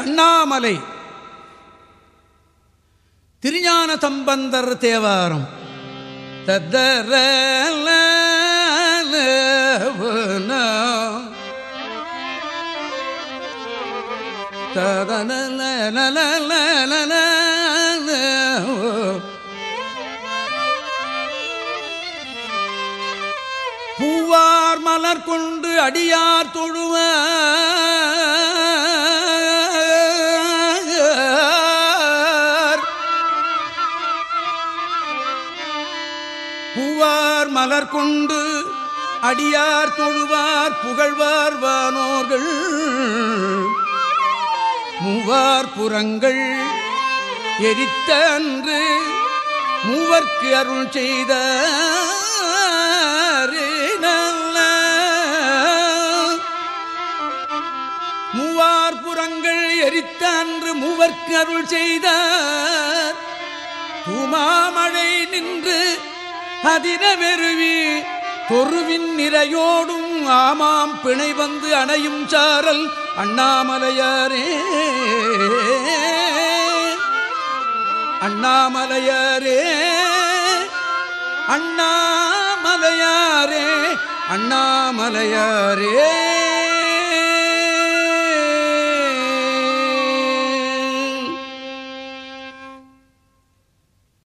அண்ணாமலை. திருஞான சம்பந்தர் தேவாரம். தத்தர ததன பூவார் மலர் கொண்டு அடியார் தொழுவார் பூவார் மலர் கொண்டு அடியார் தொழுவார் புகழ்வார் வானோர்கள். மூவார் புறங்கள் எரித்த அன்று மூவர்க்கு அருள் செய்த மூவார் புறங்கள் எரித்த அன்று மூவர்க்கு அருள் செய்தார். பூமாமழை நின்று அதிர வெறுவி தொருவின் நிறையோடும் ஆமாம் பிணை வந்து அணையும் சாரல் அண்ணாமலையாரே. அண்ணாமலையாரே அண்ணாமலையாரே அண்ணாமலையாரே.